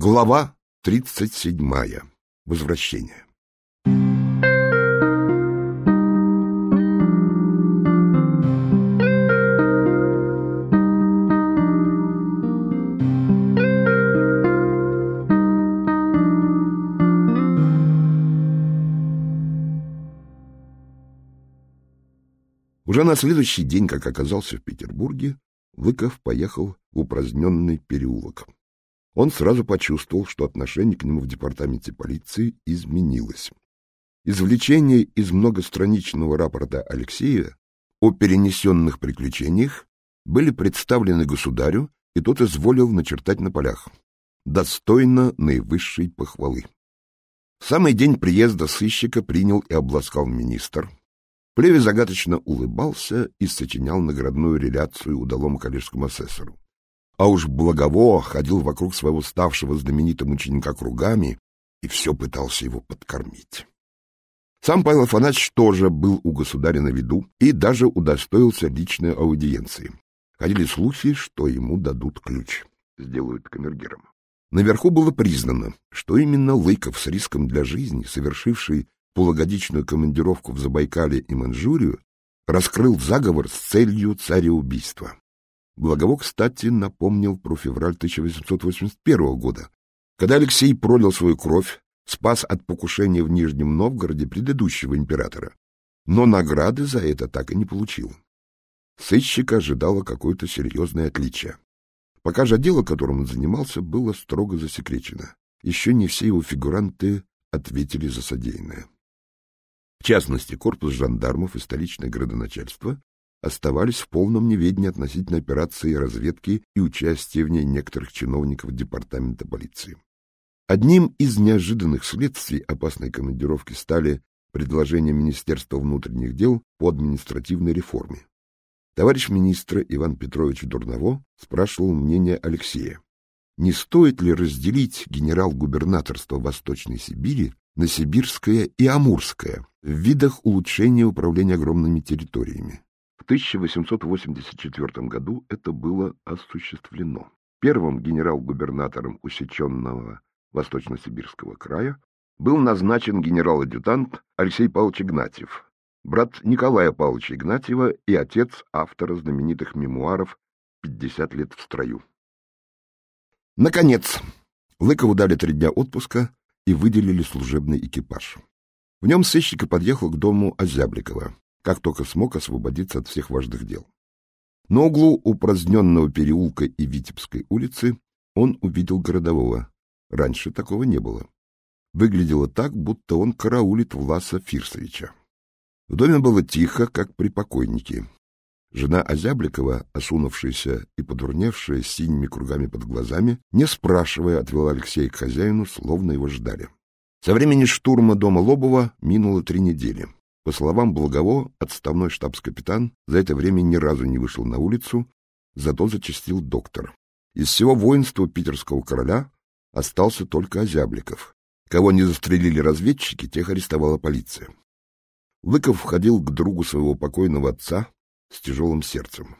Глава тридцать седьмая. Возвращение. Уже на следующий день, как оказался в Петербурге, Лыков поехал в упраздненный переулок. Он сразу почувствовал, что отношение к нему в департаменте полиции изменилось. Извлечения из многостраничного рапорта Алексея о перенесенных приключениях были представлены государю, и тот изволил начертать на полях. Достойно наивысшей похвалы. В самый день приезда сыщика принял и обласкал министр, Плеве загадочно улыбался и сочинял наградную реляцию удалому коллежскому асессору. А уж Благово ходил вокруг своего ставшего знаменитым ученика кругами и все пытался его подкормить. Сам Павел Афанасьевич тоже был у государя на виду и даже удостоился личной аудиенции. Ходили слухи, что ему дадут ключ, сделают камергером. Наверху было признано, что именно Лыков с риском для жизни, совершивший полугодичную командировку в Забайкале и Манчжурию, раскрыл заговор с целью цареубийства. Благово, кстати, напомнил про февраль 1881 года, когда Алексей пролил свою кровь, спас от покушения в Нижнем Новгороде предыдущего императора, но награды за это так и не получил. Сыщика ожидало какое-то серьезное отличие. Пока же дело, которым он занимался, было строго засекречено. Еще не все его фигуранты ответили за содеянное. В частности, корпус жандармов и столичное градоначальство оставались в полном неведении относительно операции разведки и участия в ней некоторых чиновников департамента полиции. Одним из неожиданных следствий опасной командировки стали предложения Министерства внутренних дел по административной реформе. Товарищ министра Иван Петрович Дурново спрашивал мнение Алексея. Не стоит ли разделить генерал-губернаторство Восточной Сибири на Сибирское и Амурское в видах улучшения управления огромными территориями. В 1884 году это было осуществлено. Первым генерал-губернатором усеченного Восточно-Сибирского края был назначен генерал-адъютант Алексей Павлович Игнатьев, брат Николая Павловича Игнатьева и отец автора знаменитых мемуаров «50 лет в строю». Наконец, Лыкову дали три дня отпуска, и выделили служебный экипаж. В нем сыщик и подъехал к дому Озябликова, как только смог освободиться от всех важных дел. На углу упраздненного переулка и Витебской улицы он увидел городового. Раньше такого не было. Выглядело так, будто он караулит Власа Фирсовича. В доме было тихо, как при покойнике. Жена Озябликова, осунувшаяся и подурневшая с синими кругами под глазами, не спрашивая, отвела Алексея к хозяину, словно его ждали. Со времени штурма дома Лобова минуло три недели. По словам Благово, отставной штабс-капитан за это время ни разу не вышел на улицу, зато зачастил доктор. Из всего воинства питерского короля остался только Озябликов. Кого не застрелили разведчики, тех арестовала полиция. Лыков входил к другу своего покойного отца, с тяжелым сердцем.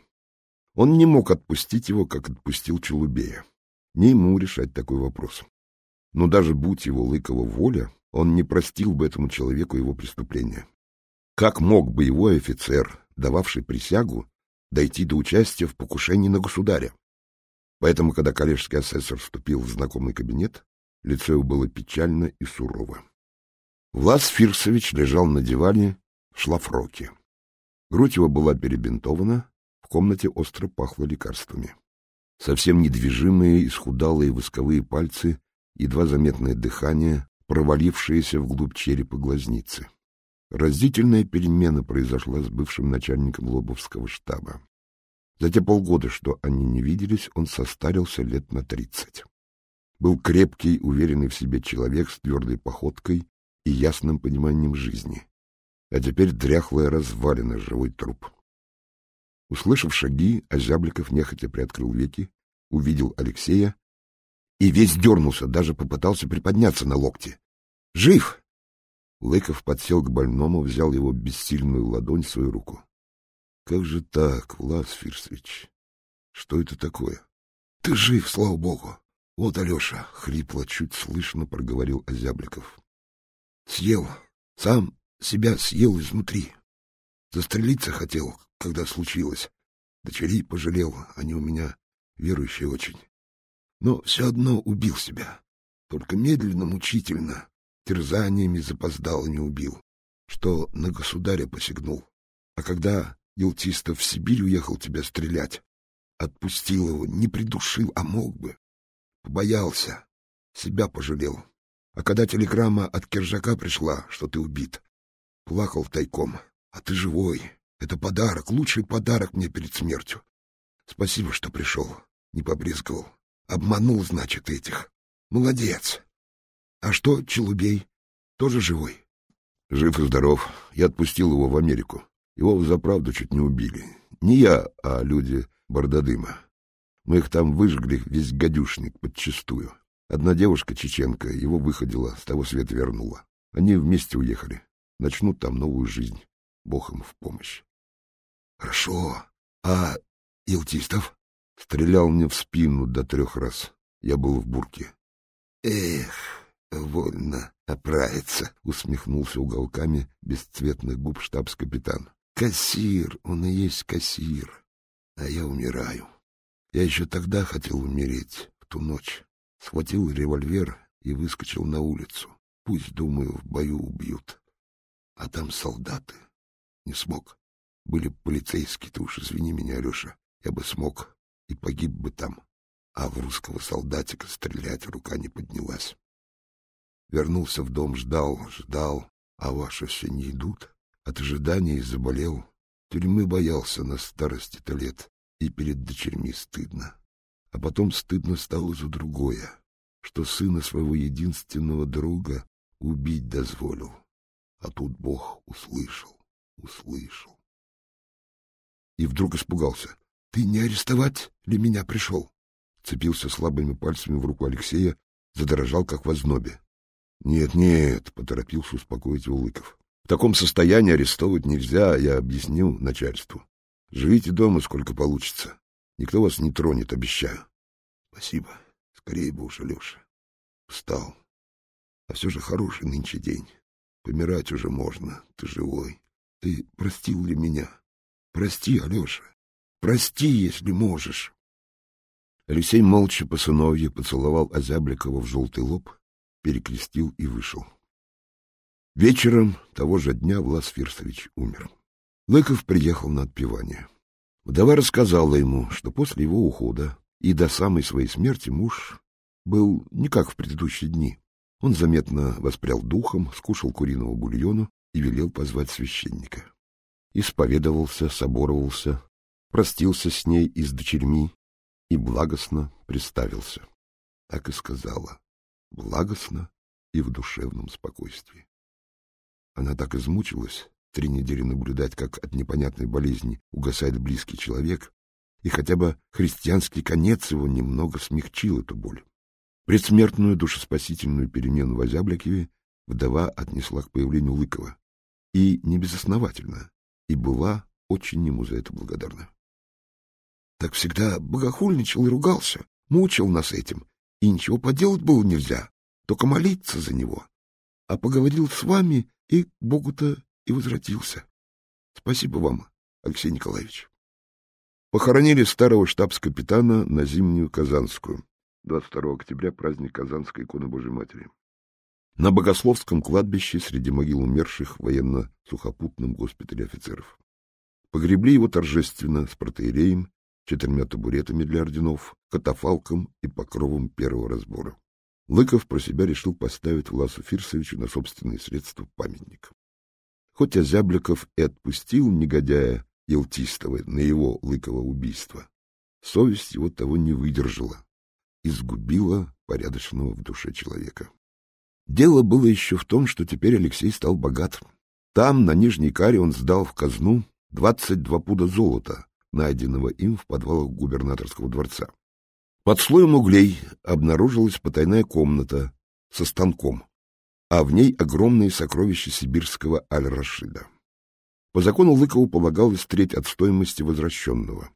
Он не мог отпустить его, как отпустил Челубея. Не ему решать такой вопрос. Но даже будь его Лыкова воля, он не простил бы этому человеку его преступления. Как мог боевой офицер, дававший присягу, дойти до участия в покушении на государя? Поэтому, когда коллежский асессор вступил в знакомый кабинет, лицо его было печально и сурово. Влас Фирсович лежал на диване в шлафроке. Грудь его была перебинтована, в комнате остро пахло лекарствами. Совсем недвижимые, исхудалые восковые пальцы, едва заметное дыхание, провалившиеся вглубь черепа глазницы. Разительная перемена произошла с бывшим начальником Лобовского штаба. За те полгода, что они не виделись, он состарился лет на тридцать. Был крепкий, уверенный в себе человек с твердой походкой и ясным пониманием жизни а теперь дряхлая развалина, живой труп. Услышав шаги, Озябликов нехотя приоткрыл веки, увидел Алексея и весь дернулся, даже попытался приподняться на локте. «Жив!» Лыков подсел к больному, взял его бессильную ладонь в свою руку. «Как же так, Влас Фирсович? Что это такое?» «Ты жив, слава богу! Вот, Алеша, хрипло, чуть слышно проговорил Озябликов. Съел, сам себя съел изнутри. Застрелиться хотел, когда случилось. Дочерей пожалел, они у меня верующие очень. Но все одно убил себя. Только медленно, мучительно, терзаниями запоздал не убил, что на государя посягнул. А когда Елтистов в Сибирь уехал тебя стрелять, отпустил его, не придушил, а мог бы. Побоялся, себя пожалел. А когда телеграмма от Киржака пришла, что ты убит, плакал тайком. А ты живой. Это подарок, лучший подарок мне перед смертью. Спасибо, что пришел, не побрезговал. Обманул, значит, этих. Молодец. А что, Челубей? Тоже живой? Жив и здоров. Я отпустил его в Америку. Его за правду чуть не убили. Не я, а люди Бардадыма. Мы их там выжгли, весь гадюшник, подчистую. Одна девушка, чеченка, его выходила, с того света вернула. Они вместе уехали. Начнут там новую жизнь. Бог им в помощь. Хорошо. А Илтистов? Стрелял мне в спину до трех раз. Я был в бурке. Эх, вольно оправиться, усмехнулся уголками бесцветных губ штабс-капитан. Кассир, он и есть кассир. А я умираю. Я еще тогда хотел умереть, в ту ночь. Схватил револьвер и выскочил на улицу. Пусть, думаю, в бою убьют. А там солдаты. Не смог. Были полицейские, ты уж извини меня, Алеша. Я бы смог и погиб бы там. А в русского солдатика стрелять рука не поднялась. Вернулся в дом, ждал, ждал, а ваши все не идут. От ожиданий заболел. Тюрьмы боялся на старости-то лет, и перед дочерьми стыдно. А потом стыдно стало за другое, что сына своего единственного друга убить дозволил. А тут Бог услышал, услышал. И вдруг испугался. — Ты не арестовать ли меня пришел? Цепился слабыми пальцами в руку Алексея, задрожал, как в ознобе. — Нет, нет, — поторопился успокоить его Лыков. — В таком состоянии арестовывать нельзя, я объясню начальству. Живите дома, сколько получится. Никто вас не тронет, обещаю. — Спасибо. Скорее бы уж, Алеша. Устал. А все же хороший нынче день. Помирать уже можно. Ты живой. Ты простил ли меня? Прости, Алеша. Прости, если можешь. Алексей молча по сыновье поцеловал Озябликова в желтый лоб, перекрестил и вышел. Вечером того же дня Влас Фирсович умер. Лыков приехал на отпевание. Вдова рассказала ему, что после его ухода и до самой своей смерти муж был не как в предыдущие дни. Он заметно воспрял духом, скушал куриного бульону и велел позвать священника. Исповедовался, соборовался, простился с ней и с дочерьми и благостно представился. Так и сказала, благостно и в душевном спокойствии. Она так измучилась, три недели наблюдать, как от непонятной болезни угасает близкий человек, и хотя бы христианский конец его немного смягчил эту боль. Предсмертную душеспасительную перемену в Озябликове вдова отнесла к появлению Лыкова. И не безосновательно, и была очень ему за это благодарна так всегда богохульничал и ругался, мучил нас этим, и ничего поделать было нельзя, только молиться за него. А поговорил с вами, и к Богу-то и возвратился. Спасибо вам, Алексей Николаевич. Похоронили старого штабс-капитана на Зимнюю Казанскую. 22 октября праздник Казанской иконы Божьей Матери. На Богословском кладбище среди могил умерших в военно-сухопутном госпитале офицеров. Погребли его торжественно с протеереем четырьмя табуретами для орденов, катафалком и покровом первого разбора. Лыков про себя решил поставить Власу Фирсовичу на собственные средства памятник. Хоть Озябликов и отпустил негодяя Елтистова на его Лыкова убийство, совесть его того не выдержала и сгубила порядочного в душе человека. Дело было еще в том, что теперь Алексей стал богат. Там, на Нижней Каре, он сдал в казну двадцать два пуда золота, найденного им в подвалах губернаторского дворца. Под слоем углей обнаружилась потайная комната со станком, а в ней огромные сокровища сибирского Аль-Рашида. По закону Лыкову полагалось треть от стоимости возвращенного.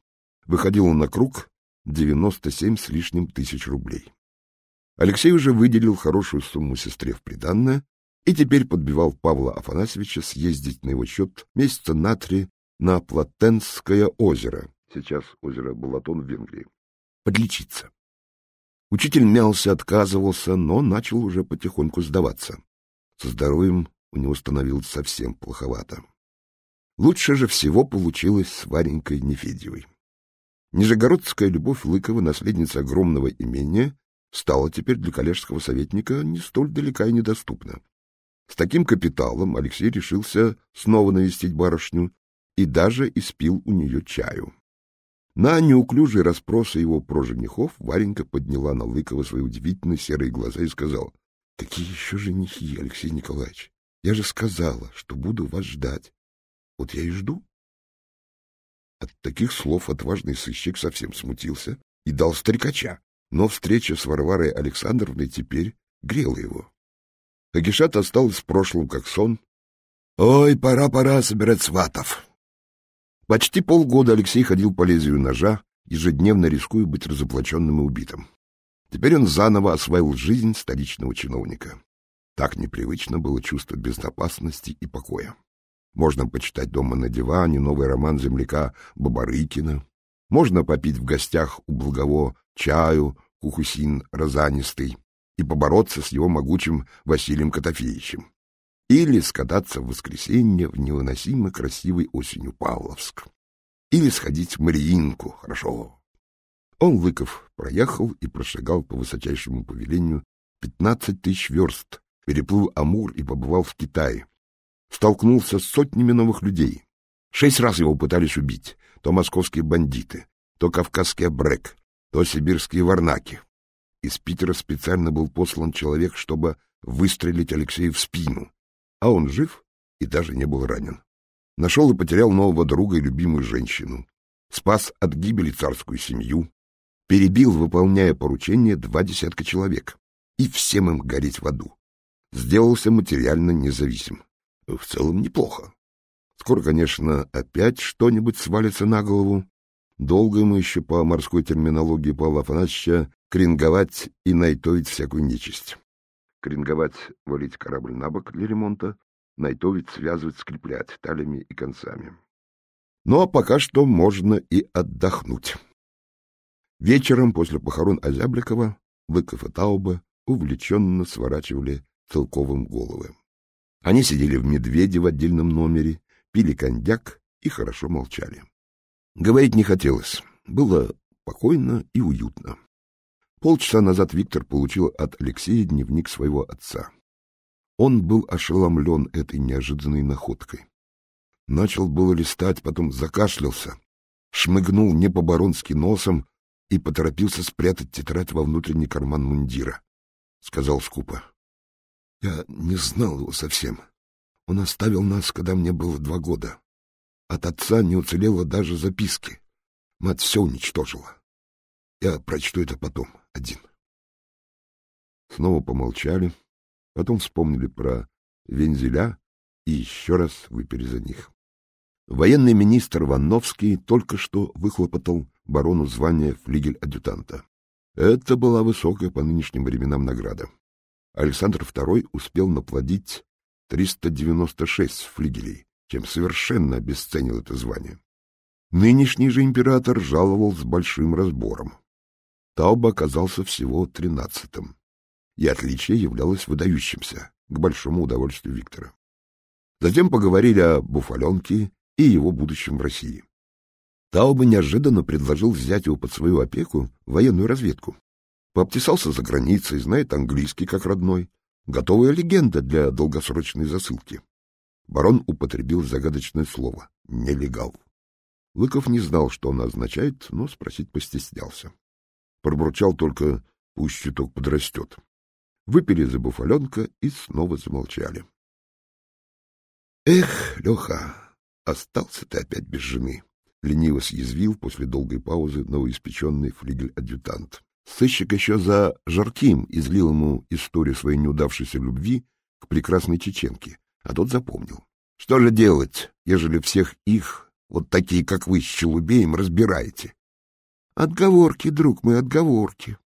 Выходило на круг 97 с лишним тысяч рублей. Алексей уже выделил хорошую сумму сестре в приданное и теперь подбивал Павла Афанасьевича съездить на его счет месяца на три на Платенское озеро, сейчас озеро Балатон в Венгрии, подлечиться. Учитель мялся, отказывался, но начал уже потихоньку сдаваться. Со здоровьем у него становилось совсем плоховато. Лучше же всего получилось с Варенькой Нефедьевой. Нижегородская любовь Лыкова, наследница огромного имения, стала теперь для коллежского советника не столь далека и недоступна. С таким капиталом Алексей решился снова навестить барышню и даже испил у нее чаю. На неуклюжие расспросы его про женихов Варенька подняла на Лыкова свои удивительно серые глаза и сказала, — Какие еще женихи, Алексей Николаевич? Я же сказала, что буду вас ждать. Вот я и жду. От таких слов отважный сыщик совсем смутился и дал стрекача, но встреча с Варварой Александровной теперь грела его. Хагишат осталось в прошлом, как сон. Ой, пора-пора собирать сватов. Почти полгода Алексей ходил по лезвию ножа, ежедневно рискуя быть разоблаченным и убитым. Теперь он заново освоил жизнь столичного чиновника. Так непривычно было чувство безопасности и покоя. Можно почитать дома на диване новый роман земляка Бабарыкина. Можно попить в гостях у Благово чаю, кухусин розанистый, и побороться с его могучим Василием Котофеевичем. Или скататься в воскресенье в невыносимо красивый осенью Павловск. Или сходить в Мариинку, хорошо. Он, Лыков, проехал и прошагал по высочайшему повелению пятнадцать тысяч верст, переплыл Амур и побывал в Китае, столкнулся с сотнями новых людей. Шесть раз его пытались убить. То московские бандиты, то кавказские брек, то сибирские варнаки. Из Питера специально был послан человек, чтобы выстрелить Алексею в спину. А он жив и даже не был ранен. Нашел и потерял нового друга и любимую женщину. Спас от гибели царскую семью. Перебил, выполняя поручение, два десятка человек. И всем им гореть в аду. Сделался материально независим в целом неплохо. Скоро, конечно, опять что-нибудь свалится на голову. Долго ему еще по морской терминологии Павла Афанасьевича кринговать и найтовить всякую нечисть. Кринговать — валить корабль на бок для ремонта, найтовить, связывать, скреплять талями и концами. Ну, а пока что можно и отдохнуть. Вечером после похорон Озябликова Лыков и Тауба увлеченно сворачивали целковым головы. Они сидели в «Медведе» в отдельном номере, пили коньяк и хорошо молчали. Говорить не хотелось. Было спокойно и уютно. Полчаса назад Виктор получил от Алексея дневник своего отца. Он был ошеломлен этой неожиданной находкой. Начал было листать, потом закашлялся, шмыгнул не по-баронски носом и поторопился спрятать тетрадь во внутренний карман мундира. Сказал скупо. Я не знал его совсем. Он оставил нас, когда мне было два года. От отца не уцелело даже записки. Мать все уничтожила. Я прочту это потом, один. Снова помолчали, потом вспомнили про вензеля и еще раз выпили за них. Военный министр Ванновский только что выхлопотал барону звание флигель-адъютанта. Это была высокая по нынешним временам награда. Александр II успел наплодить 396 флигелей, чем совершенно обесценил это звание. Нынешний же император жаловал с большим разбором. Тауба оказался всего тринадцатым, и отличие являлось выдающимся, к большому удовольствию Виктора. Затем поговорили о Буфаленке и его будущем в России. Тауба неожиданно предложил взять его под свою опеку военную разведку. Пообтесался за границей, знает английский как родной. Готовая легенда для долгосрочной засылки. Барон употребил загадочное слово — нелегал. Лыков не знал, что оно означает, но спросить постеснялся. Пробурчал только «пусть чуток подрастет». Выпили за буфаленка и снова замолчали. «Эх, Леха, остался ты опять без жены!» — лениво съязвил после долгой паузы новоиспеченный флигель-адъютант. Сыщик еще за жарким излил ему историю своей неудавшейся любви к прекрасной чеченке, а тот запомнил. Что же делать, ежели всех их, вот такие, как вы, с челубеем, разбираете? Отговорки, друг мой, отговорки.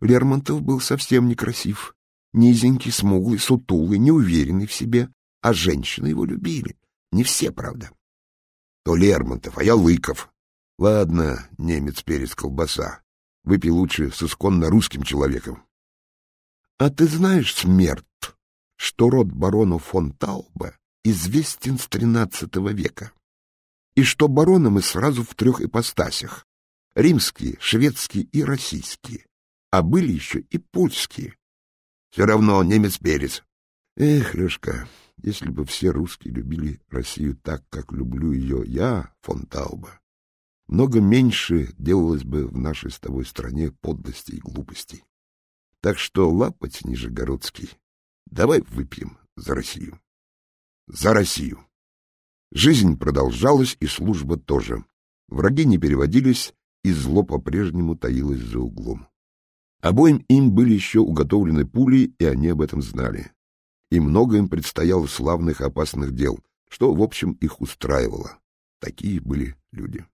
Лермонтов был совсем некрасив. Низенький, смуглый, сутулый, неуверенный в себе. А женщины его любили. Не все, правда. То Лермонтов, а я Лыков. Ладно, немец перец колбаса. Выпей лучше с исконно русским человеком. А ты знаешь, смерть, что род барона фон Тауба известен с XIII века, и что бароны мы сразу в трех ипостасях — римские, шведские и российские, а были еще и польские. Все равно немец-перец. Эх, Лешка, если бы все русские любили Россию так, как люблю ее я, фон Тауба, много меньше делалось бы в нашей с тобой стране подлостей и глупостей. Так что лапать, Нижегородский, давай выпьем за Россию. За Россию! Жизнь продолжалась, и служба тоже. Враги не переводились, и зло по-прежнему таилось за углом. Обоим им были еще уготовлены пули, и они об этом знали. И много им предстояло славных опасных дел, что, в общем, их устраивало. Такие были люди.